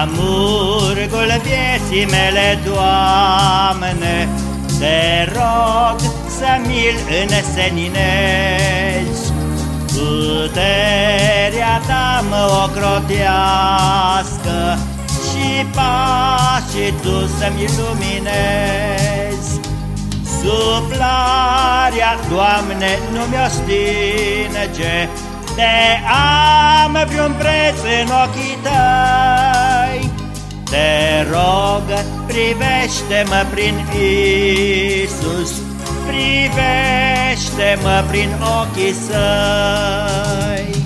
Amurgul vieții mele, Doamne, Te rog să mi-l înseninezi. Puterea Ta mă ocrotească Și pace Tu să-mi luminezi. Suplarea, Doamne, nu mi-o stinge, Te am vreun preț în ochii Tăi. Te rog, privește-mă prin Isus, Privește-mă prin ochii Săi.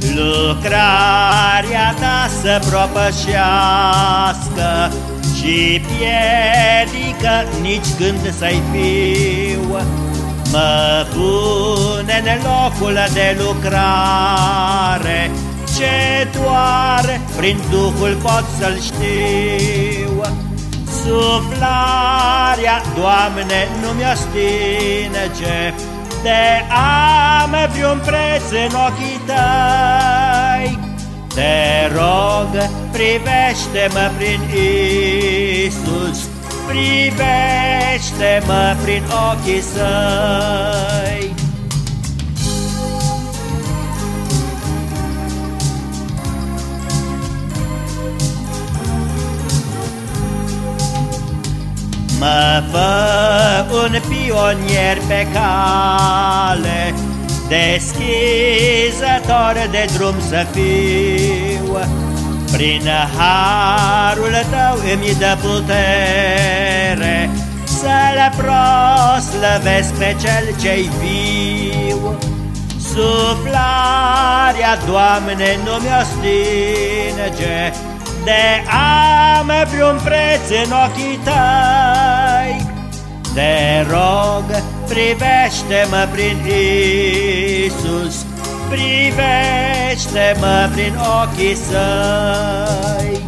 Lucrarea ta să propășească Și piedică nici când să-i fiu. Mă pune în locul de lucrare Ce doar prin Duhul pot să-l știu. Suflarea, Doamne, nu mi-o stinge de am vreun preț în ochii tăi. Te rog, privește-mă prin Isus, privește-mă prin ochii săi. Mă fă un pionier pe cale, Deschizător de drum să fiu, Prin harul tău îmi dă putere, Să-l proslăvesc pe cel ce-i viu. Suflarea, Doamne, nu mi-o stinge, De am vreun preț în ochii tăi, te rog, privește-mă prin Isus, Privește-mă prin ochii săi.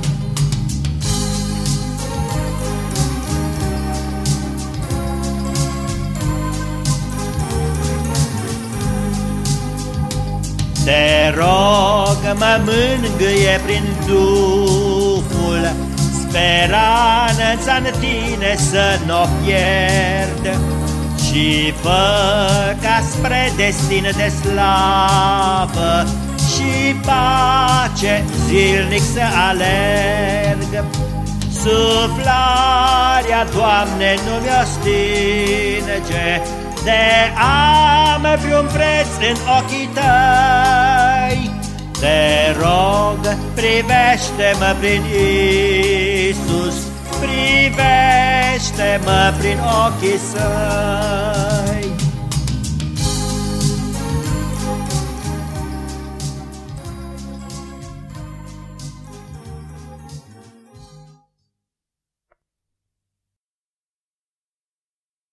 Te rog, mă mângâie prin Duhul, Speranța în tine să n-o pierd Și fă ca spre destin de slavă Și pace zilnic să alerg Suflarea, Doamne, nu mi-o stinge De am vreun preț în ochii Tăi. Te rog, privește-mă prin Isus, Privește-mă prin ochii săi.